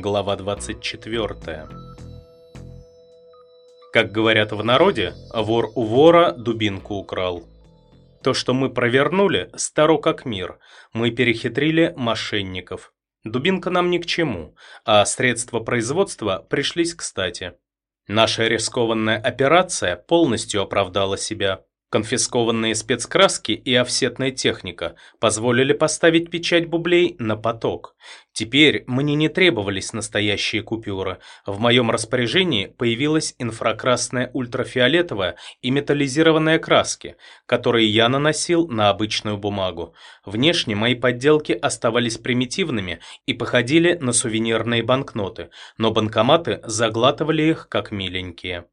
Глава 24. Как говорят в народе, вор у вора дубинку украл. То, что мы провернули, старо как мир. Мы перехитрили мошенников. Дубинка нам ни к чему, а средства производства пришлись кстати. Наша рискованная операция полностью оправдала себя. Конфискованные спецкраски и офсетная техника позволили поставить печать бублей на поток. Теперь мне не требовались настоящие купюры. В моем распоряжении появилась инфракрасная ультрафиолетовая и металлизированная краски, которые я наносил на обычную бумагу. Внешне мои подделки оставались примитивными и походили на сувенирные банкноты, но банкоматы заглатывали их как миленькие.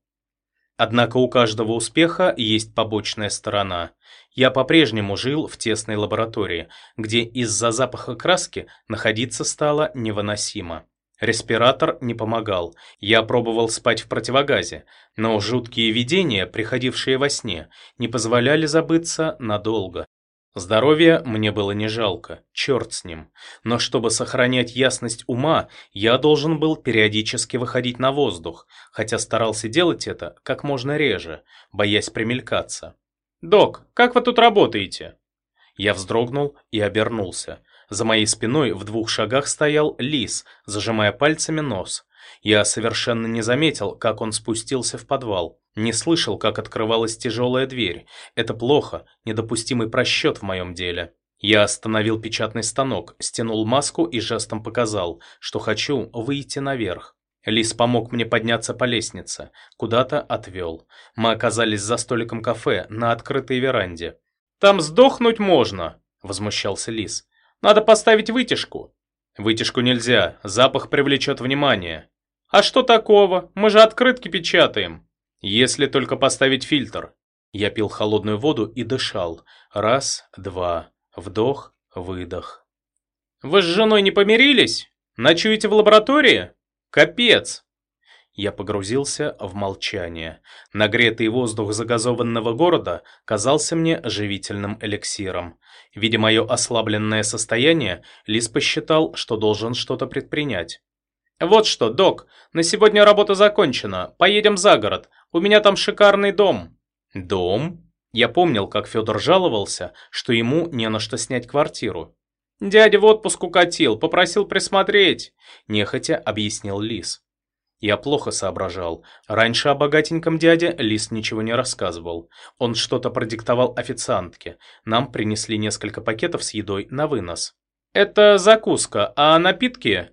Однако у каждого успеха есть побочная сторона. Я по-прежнему жил в тесной лаборатории, где из-за запаха краски находиться стало невыносимо. Респиратор не помогал. Я пробовал спать в противогазе, но жуткие видения, приходившие во сне, не позволяли забыться надолго. Здоровья мне было не жалко, черт с ним. Но чтобы сохранять ясность ума, я должен был периодически выходить на воздух, хотя старался делать это как можно реже, боясь примелькаться. «Док, как вы тут работаете?» Я вздрогнул и обернулся. За моей спиной в двух шагах стоял лис, зажимая пальцами нос. Я совершенно не заметил, как он спустился в подвал. Не слышал, как открывалась тяжелая дверь. Это плохо, недопустимый просчет в моем деле. Я остановил печатный станок, стянул маску и жестом показал, что хочу выйти наверх. Лис помог мне подняться по лестнице, куда-то отвел. Мы оказались за столиком кафе на открытой веранде. «Там сдохнуть можно!» – возмущался Лис. «Надо поставить вытяжку». «Вытяжку нельзя, запах привлечет внимание». «А что такого? Мы же открытки печатаем». Если только поставить фильтр. Я пил холодную воду и дышал. Раз, два, вдох, выдох. Вы с женой не помирились? Ночуете в лаборатории? Капец! Я погрузился в молчание. Нагретый воздух загазованного города казался мне живительным эликсиром. Видя мое ослабленное состояние, Лис посчитал, что должен что-то предпринять. «Вот что, док, на сегодня работа закончена. Поедем за город. У меня там шикарный дом». «Дом?» Я помнил, как Федор жаловался, что ему не на что снять квартиру. «Дядя в отпуск укатил, попросил присмотреть», – нехотя объяснил Лис. Я плохо соображал. Раньше о богатеньком дяде Лис ничего не рассказывал. Он что-то продиктовал официантке. Нам принесли несколько пакетов с едой на вынос. «Это закуска, а напитки?»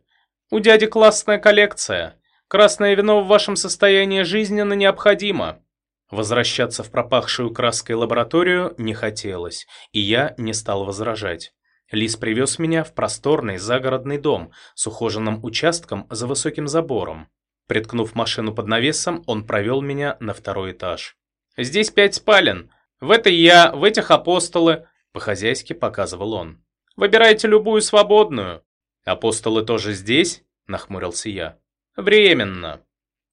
У дяди классная коллекция. Красное вино в вашем состоянии жизненно необходимо. Возвращаться в пропахшую краской лабораторию не хотелось, и я не стал возражать. Лис привез меня в просторный загородный дом с ухоженным участком за высоким забором. Приткнув машину под навесом, он провел меня на второй этаж. «Здесь пять спален. В этой я, в этих апостолы», — по-хозяйски показывал он. «Выбирайте любую свободную. «Апостолы тоже здесь?» – нахмурился я. «Временно».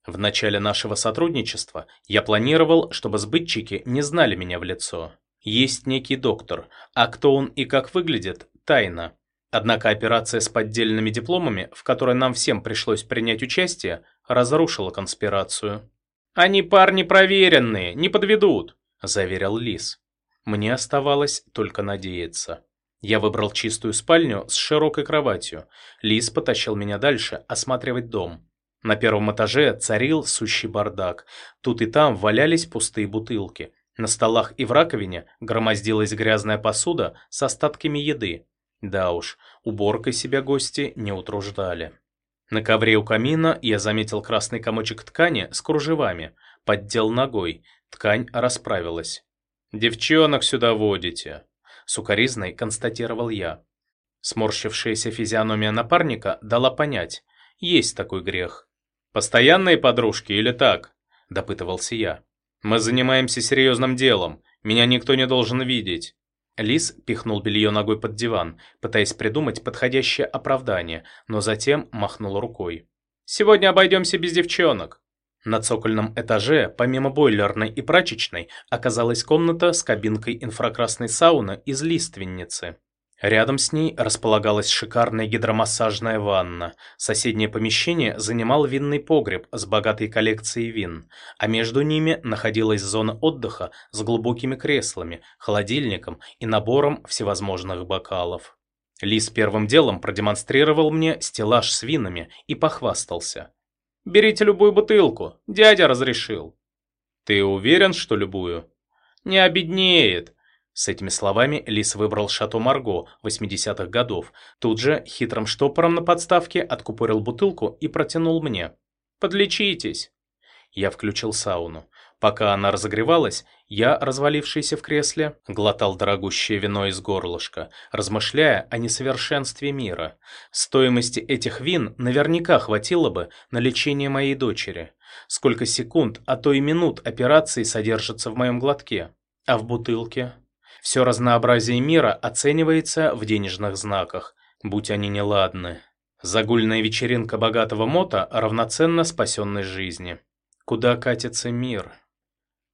В начале нашего сотрудничества я планировал, чтобы сбытчики не знали меня в лицо. Есть некий доктор, а кто он и как выглядит – тайна. Однако операция с поддельными дипломами, в которой нам всем пришлось принять участие, разрушила конспирацию. «Они парни проверенные, не подведут», – заверил Лис. Мне оставалось только надеяться. Я выбрал чистую спальню с широкой кроватью. Лис потащил меня дальше осматривать дом. На первом этаже царил сущий бардак. Тут и там валялись пустые бутылки. На столах и в раковине громоздилась грязная посуда с остатками еды. Да уж, уборкой себя гости не утруждали. На ковре у камина я заметил красный комочек ткани с кружевами. Поддел ногой. Ткань расправилась. «Девчонок сюда водите», Сукаризной констатировал я. Сморщившаяся физиономия напарника дала понять, есть такой грех. «Постоянные подружки или так?» – допытывался я. «Мы занимаемся серьезным делом, меня никто не должен видеть». Лис пихнул белье ногой под диван, пытаясь придумать подходящее оправдание, но затем махнул рукой. «Сегодня обойдемся без девчонок. На цокольном этаже, помимо бойлерной и прачечной, оказалась комната с кабинкой инфракрасной сауны из лиственницы. Рядом с ней располагалась шикарная гидромассажная ванна. Соседнее помещение занимал винный погреб с богатой коллекцией вин, а между ними находилась зона отдыха с глубокими креслами, холодильником и набором всевозможных бокалов. Лис первым делом продемонстрировал мне стеллаж с винами и похвастался. «Берите любую бутылку, дядя разрешил». «Ты уверен, что любую?» «Не обеднеет. С этими словами Лис выбрал шато Марго 80-х годов. Тут же хитрым штопором на подставке откупорил бутылку и протянул мне. «Подлечитесь!» Я включил сауну. Пока она разогревалась, я, развалившийся в кресле, глотал дорогущее вино из горлышка, размышляя о несовершенстве мира. Стоимости этих вин наверняка хватило бы на лечение моей дочери. Сколько секунд, а то и минут операции содержится в моем глотке. А в бутылке? Все разнообразие мира оценивается в денежных знаках, будь они неладны. Загульная вечеринка богатого мота равноценна спасенной жизни. Куда катится мир?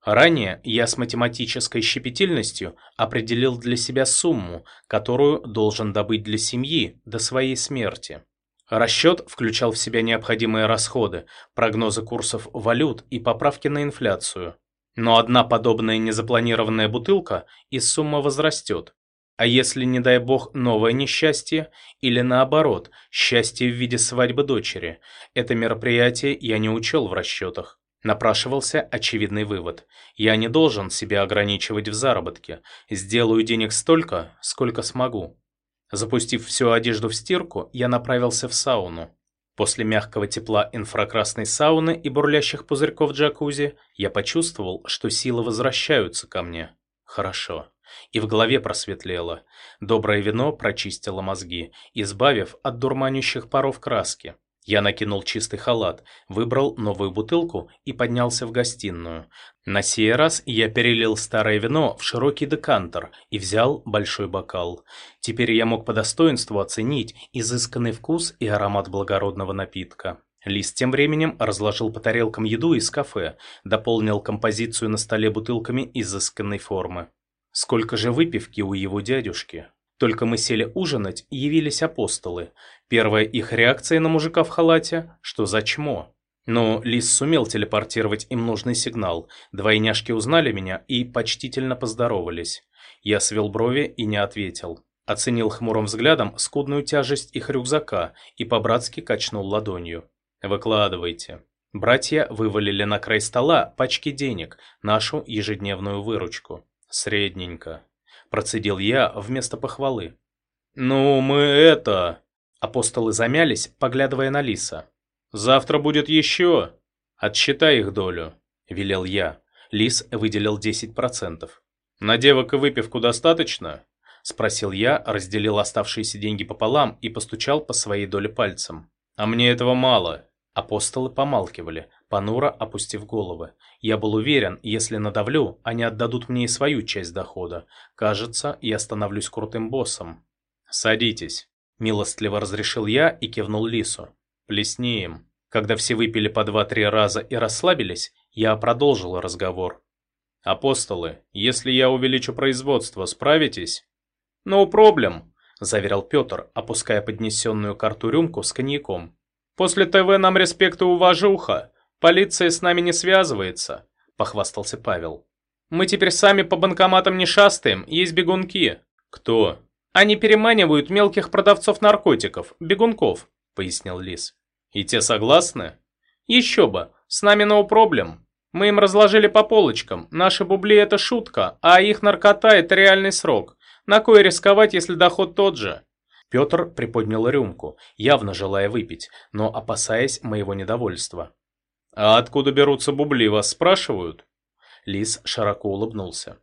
Ранее я с математической щепетильностью определил для себя сумму, которую должен добыть для семьи до своей смерти. Расчет включал в себя необходимые расходы, прогнозы курсов валют и поправки на инфляцию. Но одна подобная незапланированная бутылка, и сумма возрастет. А если, не дай бог, новое несчастье, или наоборот, счастье в виде свадьбы дочери, это мероприятие я не учел в расчетах. Напрашивался очевидный вывод. Я не должен себя ограничивать в заработке. Сделаю денег столько, сколько смогу. Запустив всю одежду в стирку, я направился в сауну. После мягкого тепла инфракрасной сауны и бурлящих пузырьков джакузи я почувствовал, что силы возвращаются ко мне. Хорошо. И в голове просветлело. Доброе вино прочистило мозги, избавив от дурманящих паров краски. Я накинул чистый халат, выбрал новую бутылку и поднялся в гостиную. На сей раз я перелил старое вино в широкий декантер и взял большой бокал. Теперь я мог по достоинству оценить изысканный вкус и аромат благородного напитка. Лист тем временем разложил по тарелкам еду из кафе, дополнил композицию на столе бутылками изысканной формы. Сколько же выпивки у его дядюшки? Только мы сели ужинать, явились апостолы. Первая их реакция на мужика в халате – что за чмо? Но Лис сумел телепортировать им нужный сигнал. Двойняшки узнали меня и почтительно поздоровались. Я свел брови и не ответил. Оценил хмурым взглядом скудную тяжесть их рюкзака и по-братски качнул ладонью. «Выкладывайте». Братья вывалили на край стола пачки денег, нашу ежедневную выручку. Средненько. Процедил я вместо похвалы. «Ну, мы это...» Апостолы замялись, поглядывая на Лиса. «Завтра будет еще. Отсчитай их долю», — велел я. Лис выделил 10%. «На девок и выпивку достаточно?» — спросил я, разделил оставшиеся деньги пополам и постучал по своей доле пальцем. «А мне этого мало». Апостолы помалкивали, понуро опустив головы. Я был уверен, если надавлю, они отдадут мне и свою часть дохода. Кажется, я становлюсь крутым боссом. «Садитесь», – милостливо разрешил я и кивнул Лису. «Плесни им». Когда все выпили по два-три раза и расслабились, я продолжил разговор. «Апостолы, если я увеличу производство, справитесь?» «No проблем», – заверил Петр, опуская поднесенную карту рюмку с коньяком. «После ТВ нам респект и уважуха. Полиция с нами не связывается», – похвастался Павел. «Мы теперь сами по банкоматам не шастаем, есть бегунки». «Кто?» «Они переманивают мелких продавцов наркотиков, бегунков», – пояснил Лис. «И те согласны?» «Еще бы, с нами no проблем. Мы им разложили по полочкам, наши бубли это шутка, а их наркота это реальный срок. На кой рисковать, если доход тот же?» Петр приподнял рюмку, явно желая выпить, но опасаясь моего недовольства. «А откуда берутся бубли, вас спрашивают?» Лис широко улыбнулся.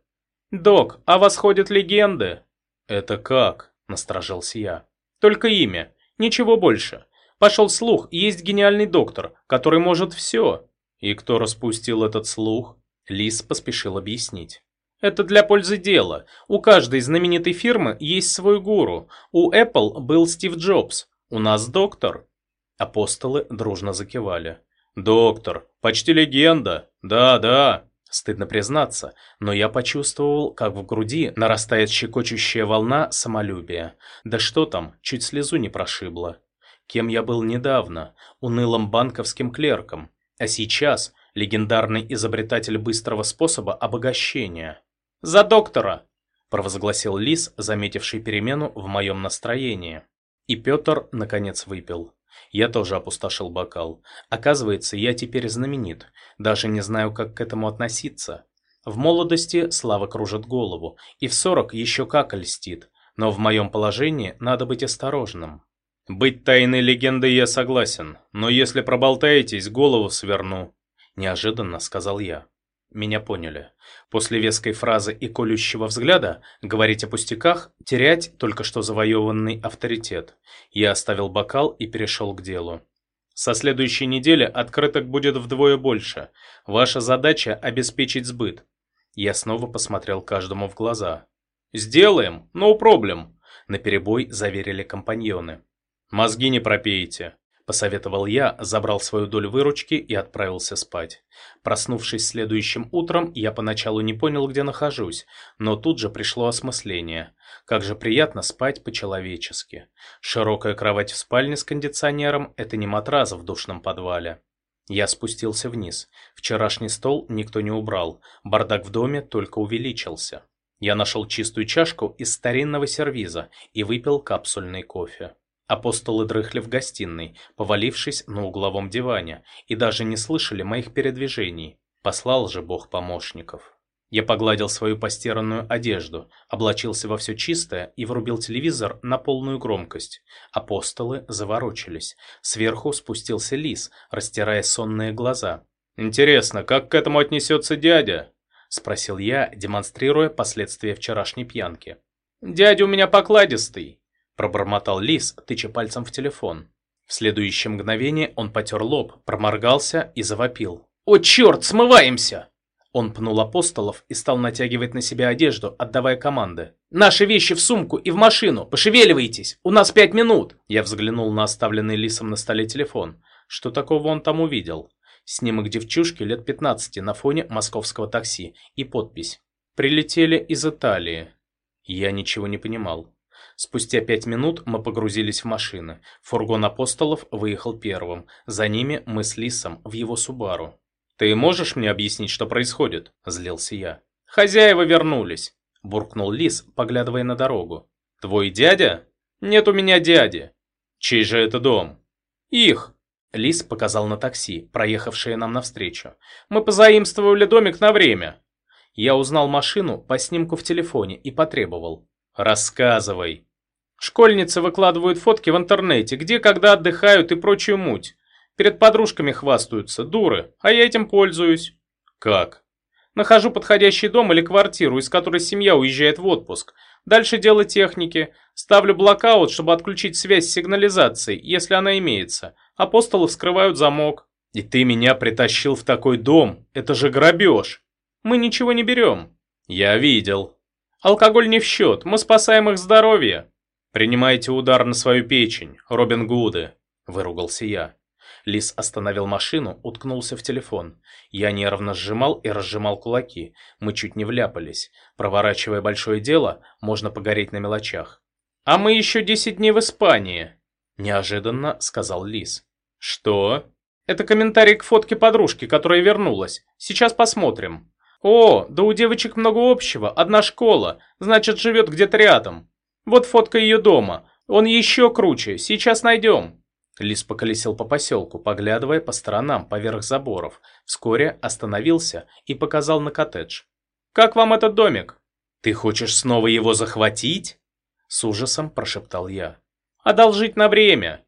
«Док, а вас ходят легенды?» «Это как?» – насторожился я. «Только имя, ничего больше. Пошел слух, есть гениальный доктор, который может все». «И кто распустил этот слух?» Лис поспешил объяснить. Это для пользы дела. У каждой знаменитой фирмы есть свой гуру. У Apple был Стив Джобс. У нас доктор. Апостолы дружно закивали. «Доктор, почти легенда. Да, да. Стыдно признаться, но я почувствовал, как в груди нарастает щекочущая волна самолюбия. Да что там, чуть слезу не прошибло. Кем я был недавно? Унылым банковским клерком. А сейчас легендарный изобретатель быстрого способа обогащения. «За доктора!» – провозгласил Лис, заметивший перемену в моем настроении. И Петр, наконец, выпил. Я тоже опустошил бокал. Оказывается, я теперь знаменит. Даже не знаю, как к этому относиться. В молодости слава кружит голову, и в сорок еще как льстит. Но в моем положении надо быть осторожным. «Быть тайной легендой я согласен, но если проболтаетесь, голову сверну», – неожиданно сказал я. Меня поняли. После веской фразы и колющего взгляда говорить о пустяках, терять только что завоеванный авторитет. Я оставил бокал и перешел к делу. Со следующей недели открыток будет вдвое больше. Ваша задача – обеспечить сбыт. Я снова посмотрел каждому в глаза. «Сделаем, no problem», – наперебой заверили компаньоны. «Мозги не пропеете. Посоветовал я, забрал свою долю выручки и отправился спать. Проснувшись следующим утром, я поначалу не понял, где нахожусь, но тут же пришло осмысление. Как же приятно спать по-человечески. Широкая кровать в спальне с кондиционером – это не матрас в душном подвале. Я спустился вниз. Вчерашний стол никто не убрал, бардак в доме только увеличился. Я нашел чистую чашку из старинного сервиза и выпил капсульный кофе. Апостолы дрыхли в гостиной, повалившись на угловом диване, и даже не слышали моих передвижений. Послал же Бог помощников. Я погладил свою постиранную одежду, облачился во все чистое и врубил телевизор на полную громкость. Апостолы заворочились. Сверху спустился лис, растирая сонные глаза. «Интересно, как к этому отнесется дядя?» – спросил я, демонстрируя последствия вчерашней пьянки. «Дядя у меня покладистый», Пробормотал лис, тыча пальцем в телефон. В следующее мгновение он потер лоб, проморгался и завопил. «О, черт, смываемся!» Он пнул апостолов и стал натягивать на себя одежду, отдавая команды. «Наши вещи в сумку и в машину! Пошевеливайтесь! У нас пять минут!» Я взглянул на оставленный лисом на столе телефон. Что такого он там увидел? Снимок девчушки лет 15 на фоне московского такси и подпись. «Прилетели из Италии». Я ничего не понимал. Спустя пять минут мы погрузились в машины. Фургон апостолов выехал первым. За ними мы с Лисом в его Субару. «Ты можешь мне объяснить, что происходит?» – злился я. «Хозяева вернулись», – буркнул Лис, поглядывая на дорогу. «Твой дядя?» «Нет у меня дяди». «Чей же это дом?» «Их», Лис показал на такси, проехавшее нам навстречу. «Мы позаимствовали домик на время». Я узнал машину по снимку в телефоне и потребовал. «Рассказывай». Школьницы выкладывают фотки в интернете, где когда отдыхают и прочую муть. Перед подружками хвастаются, дуры, а я этим пользуюсь. Как? Нахожу подходящий дом или квартиру, из которой семья уезжает в отпуск. Дальше дело техники. Ставлю блокаут, чтобы отключить связь с сигнализацией, если она имеется. Апостолы вскрывают замок. И ты меня притащил в такой дом? Это же грабеж. Мы ничего не берем. Я видел. Алкоголь не в счет, мы спасаем их здоровье. «Принимайте удар на свою печень, Робин Гуды», – выругался я. Лис остановил машину, уткнулся в телефон. Я нервно сжимал и разжимал кулаки. Мы чуть не вляпались. Проворачивая большое дело, можно погореть на мелочах. «А мы еще десять дней в Испании», – неожиданно сказал Лис. «Что?» «Это комментарий к фотке подружки, которая вернулась. Сейчас посмотрим». «О, да у девочек много общего, одна школа, значит, живет где-то рядом. Вот фотка ее дома. Он еще круче. Сейчас найдем. Лис поколесил по поселку, поглядывая по сторонам поверх заборов. Вскоре остановился и показал на коттедж. «Как вам этот домик?» «Ты хочешь снова его захватить?» С ужасом прошептал я. «Одолжить на время».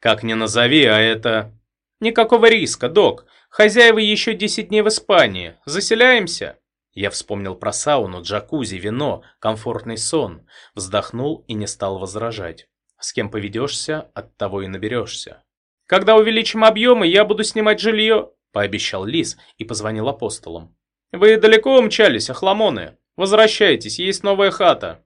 «Как ни назови, а это...» «Никакого риска, док. Хозяева еще десять дней в Испании. Заселяемся?» Я вспомнил про сауну, джакузи, вино, комфортный сон, вздохнул и не стал возражать. С кем поведешься, от того и наберешься. «Когда увеличим объемы, я буду снимать жилье», – пообещал Лис и позвонил апостолам. «Вы далеко умчались, охламоны? Возвращайтесь, есть новая хата».